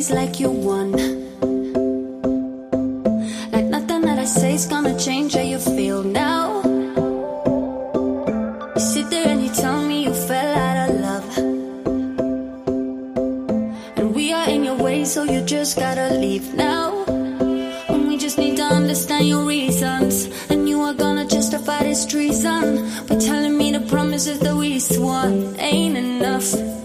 face like you won. Like nothing that I say is gonna change how you feel now. You sit there and you tell me you fell out of love. And we are in your way, so you just gotta leave now. And we just need to understand your reasons. And you are gonna justify this treason by telling me the promises that we swore ain't enough.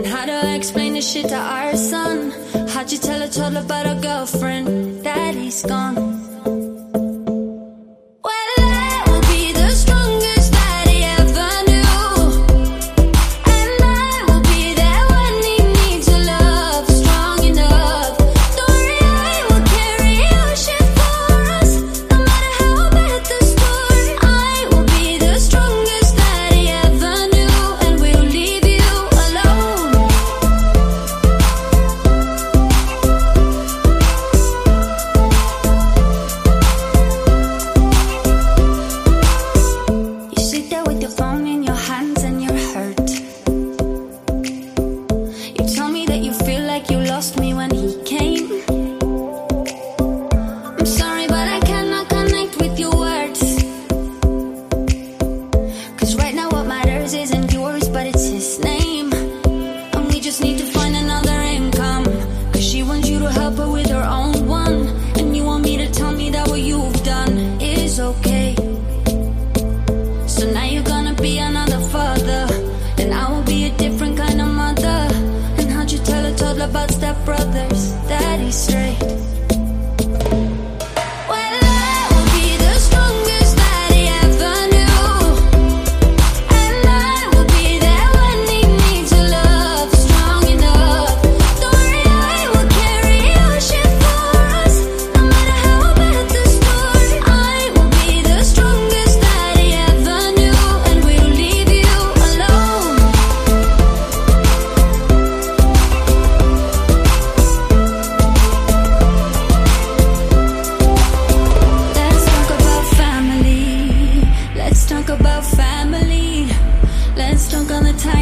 And how do I explain this shit to our son? How'd you tell a toddler about a girlfriend? Daddy's gone.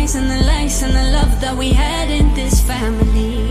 lies and the lies and the love that we had in this family.